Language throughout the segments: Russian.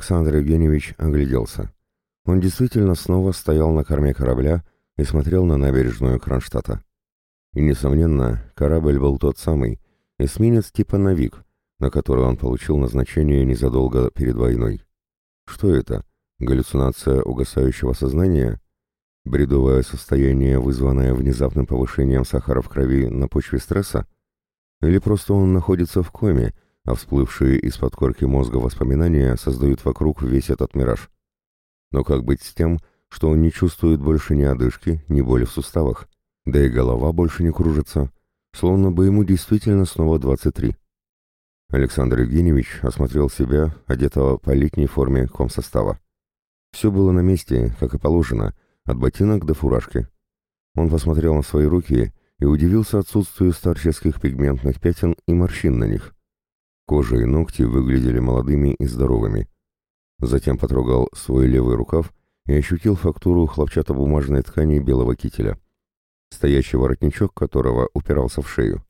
Александр Евгеньевич огляделся. Он действительно снова стоял на корме корабля и смотрел на набережную Кронштадта. И, несомненно, корабль был тот самый, эсминец типа «Навик», на который он получил назначение незадолго перед войной. Что это? Галлюцинация угасающего сознания? Бредовое состояние, вызванное внезапным повышением сахара в крови на почве стресса? Или просто он находится в коме, а всплывшие из-под корки мозга воспоминания создают вокруг весь этот мираж? Но как быть с тем, что он не чувствует больше ни одышки, ни боли в суставах, да и голова больше не кружится, словно бы ему действительно снова 23? Александр Евгеньевич осмотрел себя, одетого по летней форме комсостава. Все было на месте, как и положено, от ботинок до фуражки. Он посмотрел на свои руки и удивился отсутствию старческих пигментных пятен и морщин на них. Кожа и ногти выглядели молодыми и здоровыми. Затем потрогал свой левый рукав и ощутил фактуру хлопчатобумажной ткани белого кителя, стоящий воротничок которого упирался в шею.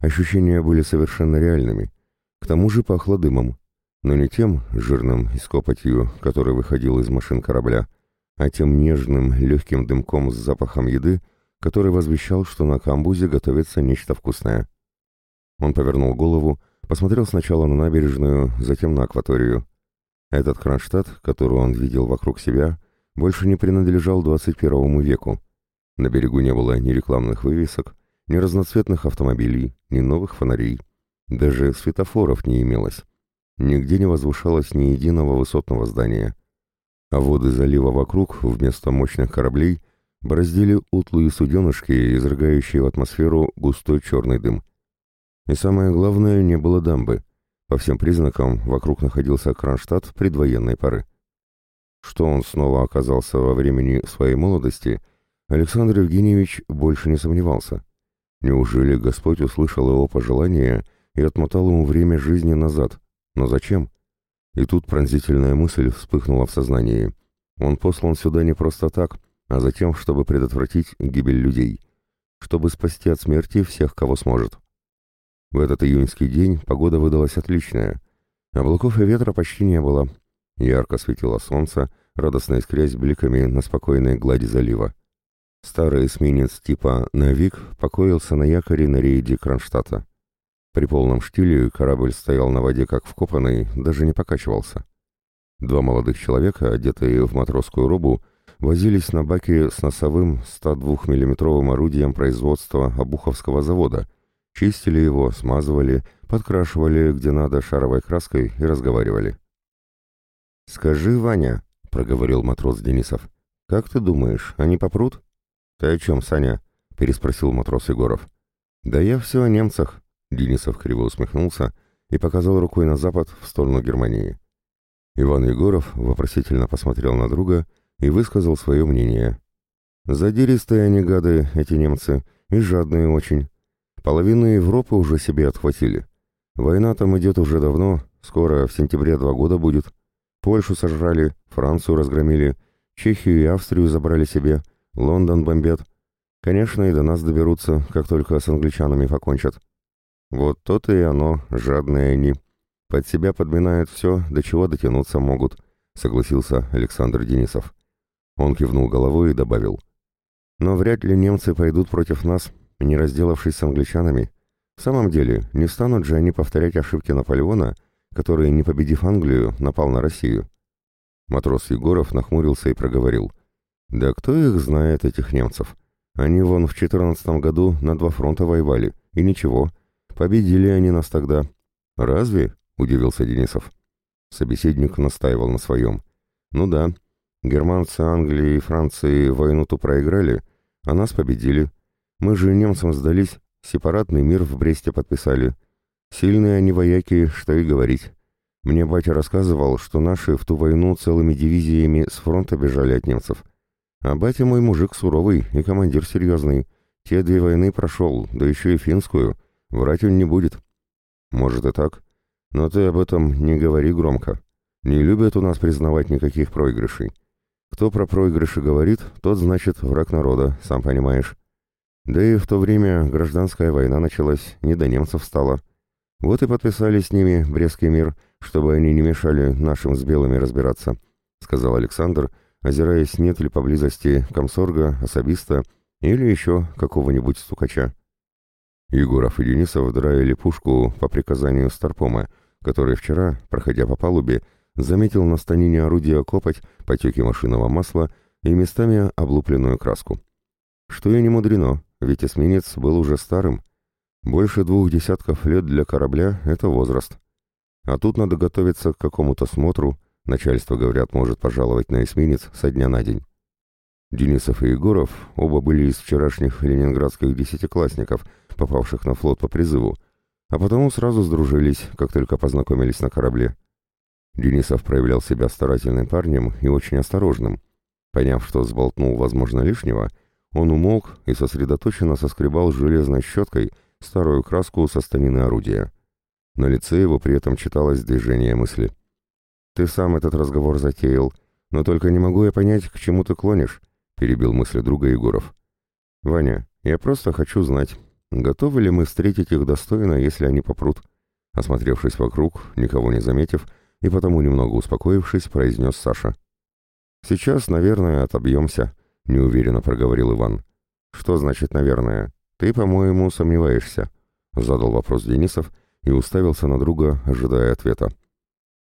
Ощущения были совершенно реальными. К тому же пахло дымом, но не тем жирным и с который выходил из машин корабля, а тем нежным, легким дымком с запахом еды, который возвещал, что на камбузе готовится нечто вкусное. Он повернул голову, посмотрел сначала на набережную, затем на акваторию. Этот Кронштадт, который он видел вокруг себя, больше не принадлежал 21 веку. На берегу не было ни рекламных вывесок, ни разноцветных автомобилей, ни новых фонарей. Даже светофоров не имелось. Нигде не возвышалось ни единого высотного здания а воды залива вокруг, вместо мощных кораблей, бороздили утлые суденышки, изрыгающие в атмосферу густой черный дым. И самое главное, не было дамбы. По всем признакам, вокруг находился Кронштадт предвоенной поры. Что он снова оказался во времени своей молодости, Александр Евгеньевич больше не сомневался. Неужели Господь услышал его пожелание и отмотал ему время жизни назад? Но зачем? И тут пронзительная мысль вспыхнула в сознании. Он послан сюда не просто так, а затем, чтобы предотвратить гибель людей, чтобы спасти от смерти всех, кого сможет. В этот июньский день погода выдалась отличная. Облаков и ветра почти не было. Ярко светило солнце, радостно искрясь бликами на спокойной глади залива. Старый эсминец типа «Навик» покоился на якоре на рейде Кронштадта. При полном штиле корабль стоял на воде как вкопанный, даже не покачивался. Два молодых человека, одетые в матросскую робу, возились на баке с носовым 102 миллиметровым орудием производства Обуховского завода, чистили его, смазывали, подкрашивали где надо шаровой краской и разговаривали. «Скажи, Ваня», — проговорил матрос Денисов, — «как ты думаешь, они попрут?» «Ты о чем, Саня?» — переспросил матрос Егоров. «Да я все о немцах. Денисов криво усмехнулся и показал рукой на запад в сторону Германии. Иван Егоров вопросительно посмотрел на друга и высказал свое мнение. «Задиристые они гады, эти немцы, и жадные очень. Половину Европы уже себе отхватили. Война там идет уже давно, скоро, в сентябре два года будет. Польшу сожрали, Францию разгромили, Чехию и Австрию забрали себе, Лондон бомбят. Конечно, и до нас доберутся, как только с англичанами покончат. Вот то-то и оно, жадные они. Под себя подминают все, до чего дотянуться могут, согласился Александр Денисов. Он кивнул головой и добавил. Но вряд ли немцы пойдут против нас, не разделавшись с англичанами. В самом деле, не станут же они повторять ошибки Наполеона, который, не победив Англию, напал на Россию. Матрос Егоров нахмурился и проговорил. «Да кто их знает, этих немцев? Они вон в четырнадцатом году на два фронта воевали, и ничего, Победили они нас тогда. Разве? Удивился Денисов. Собеседник настаивал на своем. Ну да, германцы Англии и Франции войну-то проиграли, а нас победили. Мы же немцам сдались, сепаратный мир в Бресте подписали. Сильные они вояки, что и говорить. Мне батя рассказывал, что наши в ту войну целыми дивизиями с фронта бежали от немцев. А батя мой мужик суровый и командир серьезный. Те две войны прошел, да еще и финскую. Врать он не будет. Может и так. Но ты об этом не говори громко. Не любят у нас признавать никаких проигрышей. Кто про проигрыши говорит, тот, значит, враг народа, сам понимаешь. Да и в то время гражданская война началась, не до немцев стало. Вот и подписали с ними Брестский мир, чтобы они не мешали нашим с белыми разбираться, сказал Александр, озираясь, нет ли поблизости комсорга, особиста или еще какого-нибудь стукача. Егоров и Денисов драили пушку по приказанию Старпома, который вчера, проходя по палубе, заметил на станине орудия копоть, потеки машинного масла и местами облупленную краску. Что и не мудрено, ведь эсминец был уже старым. Больше двух десятков лет для корабля — это возраст. А тут надо готовиться к какому-то смотру, начальство, говорят, может пожаловать на эсминец со дня на день. Денисов и Егоров оба были из вчерашних ленинградских десятиклассников, попавших на флот по призыву, а потому сразу сдружились, как только познакомились на корабле. Денисов проявлял себя старательным парнем и очень осторожным. Поняв, что сболтнул, возможно, лишнего, он умолк и сосредоточенно соскребал железной щеткой старую краску со станины орудия. На лице его при этом читалось движение мысли. «Ты сам этот разговор затеял, но только не могу я понять, к чему ты клонишь», — перебил мысли друга Егоров. «Ваня, я просто хочу знать, готовы ли мы встретить их достойно, если они попрут?» Осмотревшись вокруг, никого не заметив, и потому, немного успокоившись, произнес Саша. «Сейчас, наверное, отобьемся», — неуверенно проговорил Иван. «Что значит «наверное»? Ты, по-моему, сомневаешься», — задал вопрос Денисов и уставился на друга, ожидая ответа.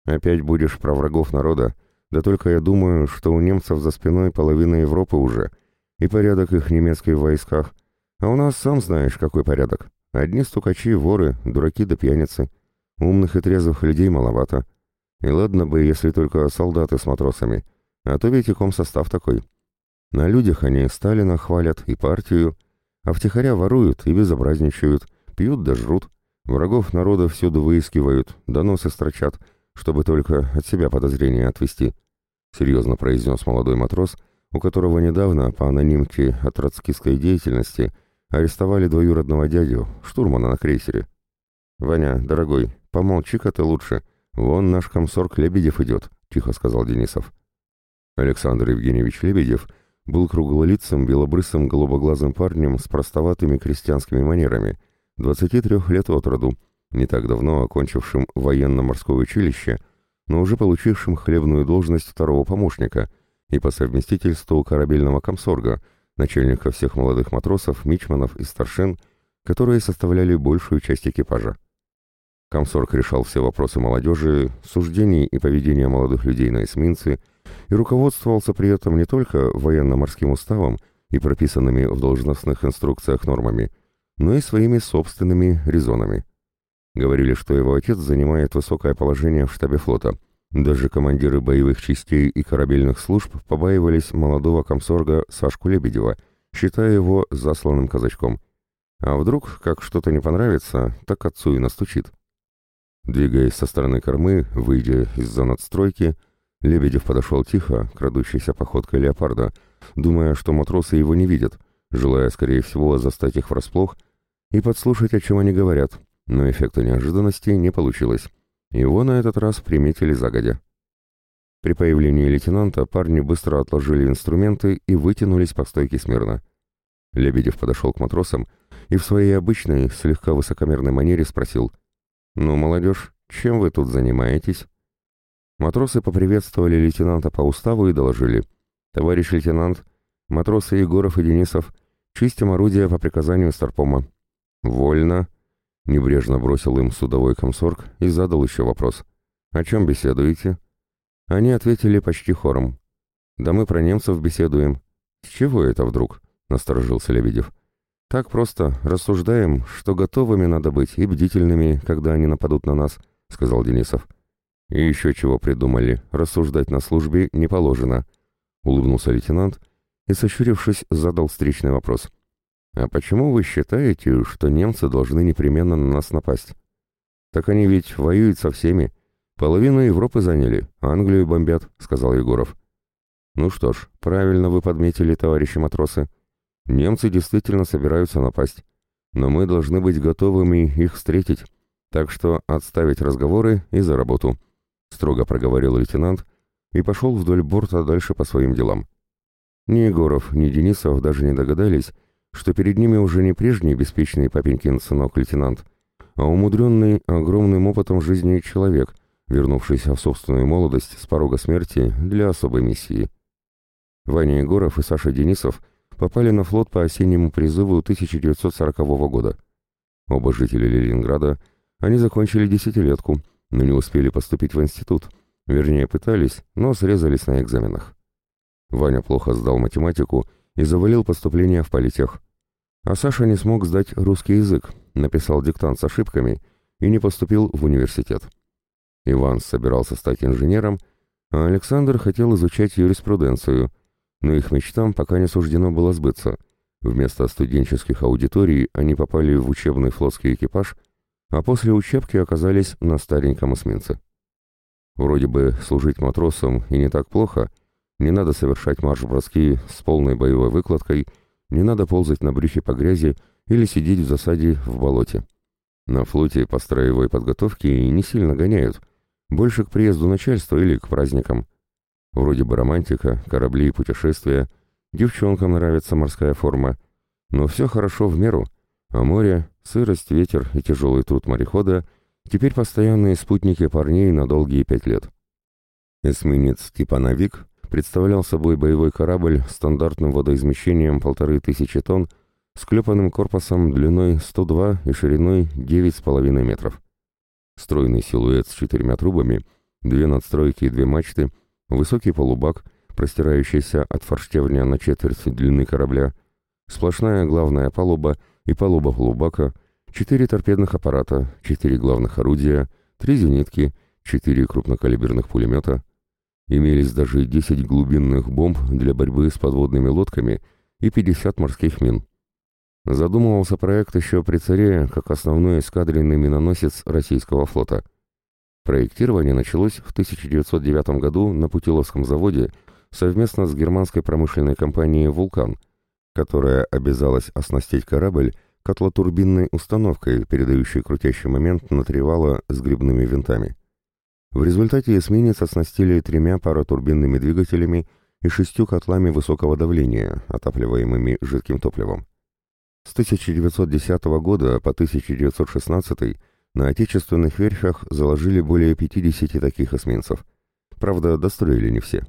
«Опять будешь про врагов народа, да только я думаю, что у немцев за спиной половина Европы уже, и порядок их немецкий в войсках. А у нас, сам знаешь, какой порядок. Одни стукачи, воры, дураки да пьяницы. Умных и трезвых людей маловато. И ладно бы, если только солдаты с матросами, а то ведь и комсостав такой. На людях они Сталина хвалят и партию, а втихаря воруют и безобразничают, пьют да жрут, врагов народа всюду выискивают, доносы строчат, чтобы только от себя подозрения отвести. Серьезно произнес молодой матрос, у которого недавно по анонимке от троцкистской деятельности арестовали двоюродного дядю, штурмана на крейсере. «Ваня, дорогой, помолчи-ка ты лучше», «Вон наш комсорг Лебедев идет», — тихо сказал Денисов. Александр Евгеньевич Лебедев был круглолицым, белобрысым, голубоглазым парнем с простоватыми крестьянскими манерами, 23 лет от роду, не так давно окончившим военно-морское училище, но уже получившим хлебную должность второго помощника и по совместительству корабельного комсорга, начальника всех молодых матросов, мичманов и старшин, которые составляли большую часть экипажа. Комсорг решал все вопросы молодежи, суждений и поведения молодых людей на эсминце и руководствовался при этом не только военно-морским уставом и прописанными в должностных инструкциях нормами, но и своими собственными резонами. Говорили, что его отец занимает высокое положение в штабе флота. Даже командиры боевых частей и корабельных служб побаивались молодого комсорга Сашку Лебедева, считая его засланным казачком. А вдруг, как что-то не понравится, так отцу и настучит. Двигаясь со стороны кормы, выйдя из-за надстройки, Лебедев подошел тихо, крадущейся походкой леопарда, думая, что матросы его не видят, желая, скорее всего, застать их врасплох и подслушать, о чем они говорят, но эффекта неожиданности не получилось. Его на этот раз приметили загодя. При появлении лейтенанта парни быстро отложили инструменты и вытянулись по стойке смирно. Лебедев подошел к матросам и в своей обычной, слегка высокомерной манере спросил «Ну, молодежь, чем вы тут занимаетесь?» Матросы поприветствовали лейтенанта по уставу и доложили. «Товарищ лейтенант, матросы Егоров и Денисов, чистим орудие по приказанию Старпома». «Вольно», — небрежно бросил им судовой комсорг и задал еще вопрос. «О чем беседуете?» Они ответили почти хором. «Да мы про немцев беседуем». «С чего это вдруг?» — насторожился Лебедев. «Так просто рассуждаем, что готовыми надо быть и бдительными, когда они нападут на нас», — сказал Денисов. «И еще чего придумали, рассуждать на службе не положено», — улыбнулся лейтенант и, сощурившись, задал встречный вопрос. «А почему вы считаете, что немцы должны непременно на нас напасть? Так они ведь воюют со всеми. Половину Европы заняли, Англию бомбят», — сказал Егоров. «Ну что ж, правильно вы подметили, товарищи матросы». Немцы действительно собираются напасть, но мы должны быть готовыми их встретить, так что отставить разговоры и за работу», — строго проговорил лейтенант и пошел вдоль борта дальше по своим делам. Ни Егоров, ни Денисов даже не догадались, что перед ними уже не прежний беспечный папенькин сынок лейтенант, а умудренный огромным опытом жизни человек, вернувшийся в собственную молодость с порога смерти для особой миссии. Ваня Егоров и Саша Денисов попали на флот по осеннему призыву 1940 года. Оба жители Ленинграда, они закончили десятилетку, но не успели поступить в институт. Вернее, пытались, но срезались на экзаменах. Ваня плохо сдал математику и завалил поступление в политех. А Саша не смог сдать русский язык, написал диктант с ошибками и не поступил в университет. Иван собирался стать инженером, а Александр хотел изучать юриспруденцию, но их мечтам пока не суждено было сбыться. Вместо студенческих аудиторий они попали в учебный флотский экипаж, а после учебки оказались на стареньком эсминце. Вроде бы служить матросом и не так плохо, не надо совершать марш-броски с полной боевой выкладкой, не надо ползать на брюхе по грязи или сидеть в засаде в болоте. На флоте по строевой подготовке не сильно гоняют, больше к приезду начальства или к праздникам. Вроде бы романтика, корабли и путешествия, девчонкам нравится морская форма, но все хорошо в меру, а море, сырость, ветер и тяжелый труд морехода теперь постоянные спутники парней на долгие пять лет. Эсминец типа «Навик» представлял собой боевой корабль стандартным водоизмещением полторы тысячи тонн с клепанным корпусом длиной 102 и шириной 9,5 метров. Стройный силуэт с четырьмя трубами, две надстройки и две мачты, высокий полубак, простирающийся от форштевня на четверть длины корабля, сплошная главная палуба и палуба полубака, четыре торпедных аппарата, четыре главных орудия, три зенитки, четыре крупнокалиберных пулемета. Имелись даже 10 глубинных бомб для борьбы с подводными лодками и 50 морских мин. Задумывался проект еще при царе как основной эскадренный миноносец российского флота. Проектирование началось в 1909 году на Путиловском заводе совместно с германской промышленной компанией «Вулкан», которая обязалась оснастить корабль котлотурбинной установкой, передающей крутящий момент на три вала с грибными винтами. В результате эсминец оснастили тремя паратурбинными двигателями и шестью котлами высокого давления, отапливаемыми жидким топливом. С 1910 года по 1916 на отечественных верфях заложили более 50 таких эсминцев. Правда, достроили не все.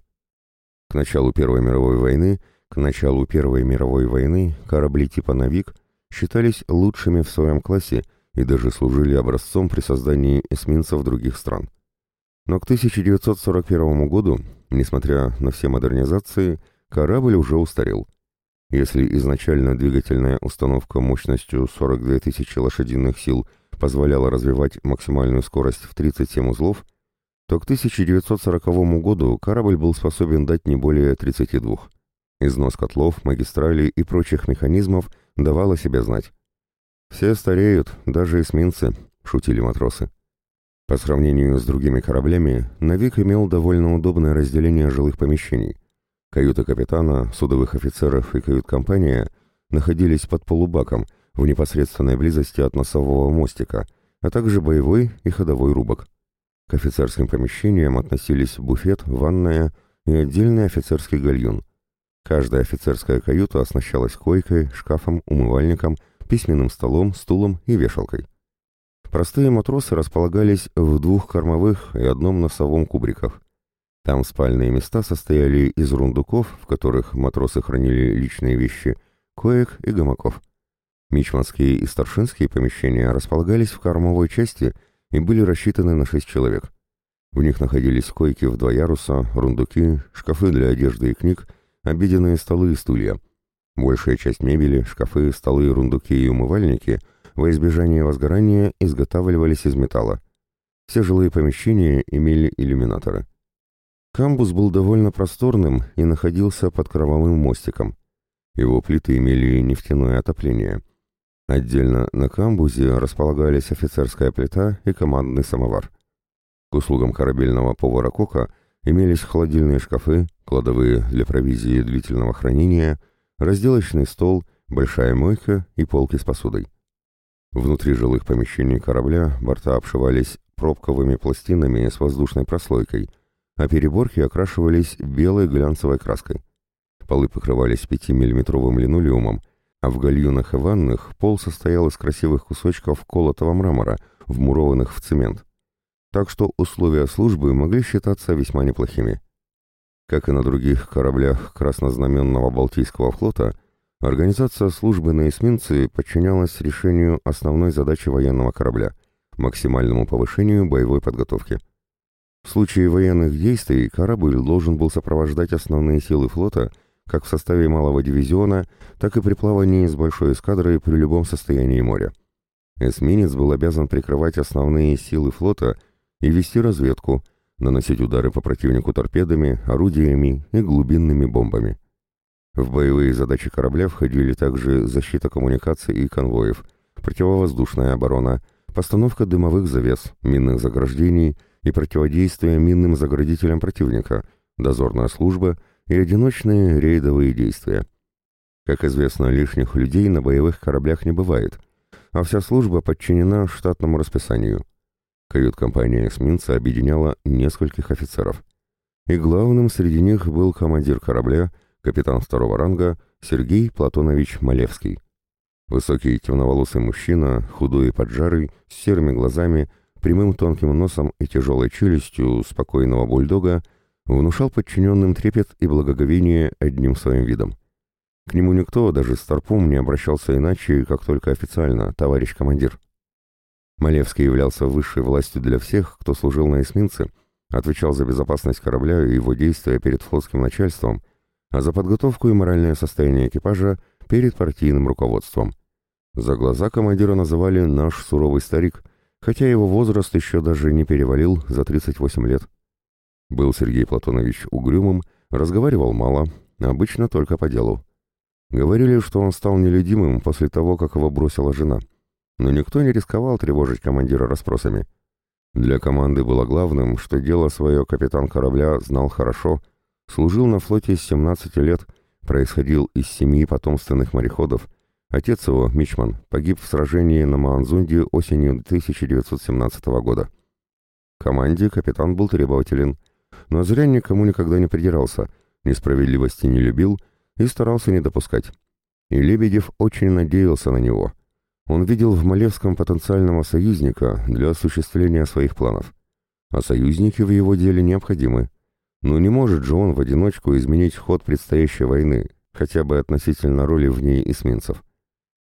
К началу Первой мировой войны, к началу Первой мировой войны корабли типа «Навик» считались лучшими в своем классе и даже служили образцом при создании эсминцев других стран. Но к 1941 году, несмотря на все модернизации, корабль уже устарел. Если изначально двигательная установка мощностью 42 тысячи лошадиных сил позволяла развивать максимальную скорость в 37 узлов, то к 1940 году корабль был способен дать не более 32. Износ котлов, магистралей и прочих механизмов давал о себе знать. «Все стареют, даже эсминцы», — шутили матросы. По сравнению с другими кораблями, «Навик» имел довольно удобное разделение жилых помещений. Каюта капитана, судовых офицеров и кают-компания находились под полубаком в непосредственной близости от носового мостика, а также боевой и ходовой рубок. К офицерским помещениям относились буфет, ванная и отдельный офицерский гальюн. Каждая офицерская каюта оснащалась койкой, шкафом, умывальником, письменным столом, стулом и вешалкой. Простые матросы располагались в двух кормовых и одном носовом кубриках. Там спальные места состояли из рундуков, в которых матросы хранили личные вещи, коек и гамаков. Мичманские и старшинские помещения располагались в кормовой части и были рассчитаны на шесть человек. В них находились койки в два яруса, рундуки, шкафы для одежды и книг, обеденные столы и стулья. Большая часть мебели, шкафы, столы, рундуки и умывальники во избежание возгорания изготавливались из металла. Все жилые помещения имели иллюминаторы. Камбус был довольно просторным и находился под кровавым мостиком. Его плиты имели нефтяное отопление. Отдельно на камбузе располагались офицерская плита и командный самовар. К услугам корабельного повара Кока имелись холодильные шкафы, кладовые для провизии длительного хранения, разделочный стол, большая мойка и полки с посудой. Внутри жилых помещений корабля борта обшивались пробковыми пластинами с воздушной прослойкой – а переборки окрашивались белой глянцевой краской. Полы покрывались 5-миллиметровым линолеумом, а в гальюнах и ванных пол состоял из красивых кусочков колотого мрамора, вмурованных в цемент. Так что условия службы могли считаться весьма неплохими. Как и на других кораблях краснознаменного Балтийского флота, организация службы на эсминце подчинялась решению основной задачи военного корабля – максимальному повышению боевой подготовки. В случае военных действий корабль должен был сопровождать основные силы флота – как в составе малого дивизиона, так и при плавании с большой эскадрой при любом состоянии моря. Эсминец был обязан прикрывать основные силы флота и вести разведку, наносить удары по противнику торпедами, орудиями и глубинными бомбами. В боевые задачи корабля входили также защита коммуникаций и конвоев, противовоздушная оборона, постановка дымовых завес, минных заграждений и противодействие минным заградителям противника, дозорная служба – и одиночные рейдовые действия. Как известно, лишних людей на боевых кораблях не бывает, а вся служба подчинена штатному расписанию. Кают-компания эсминца объединяла нескольких офицеров. И главным среди них был командир корабля, капитан второго ранга Сергей Платонович Малевский. Высокий темноволосый мужчина, худой и поджарый, с серыми глазами, прямым тонким носом и тяжелой челюстью спокойного бульдога внушал подчиненным трепет и благоговение одним своим видом. К нему никто, даже старпом, не обращался иначе, как только официально, товарищ командир. Малевский являлся высшей властью для всех, кто служил на эсминце, отвечал за безопасность корабля и его действия перед флотским начальством, а за подготовку и моральное состояние экипажа перед партийным руководством. За глаза командира называли «наш суровый старик», хотя его возраст еще даже не перевалил за 38 лет. Был Сергей Платонович угрюмым, разговаривал мало, обычно только по делу. Говорили, что он стал нелюдимым после того, как его бросила жена. Но никто не рисковал тревожить командира расспросами. Для команды было главным, что дело свое капитан корабля знал хорошо, служил на флоте с 17 лет, происходил из семьи потомственных мореходов. Отец его, Мичман, погиб в сражении на Маанзунде осенью 1917 года. Команде капитан был требователен – но зря никому никогда не придирался, несправедливости не любил и старался не допускать. И Лебедев очень надеялся на него. Он видел в Малевском потенциального союзника для осуществления своих планов. А союзники в его деле необходимы. Но не может же он в одиночку изменить ход предстоящей войны, хотя бы относительно роли в ней эсминцев.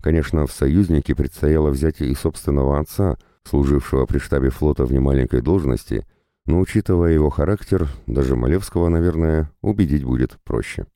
Конечно, в союзники предстояло взять и собственного отца, служившего при штабе флота в немаленькой должности, но учитывая его характер, даже Малевского, наверное, убедить будет проще.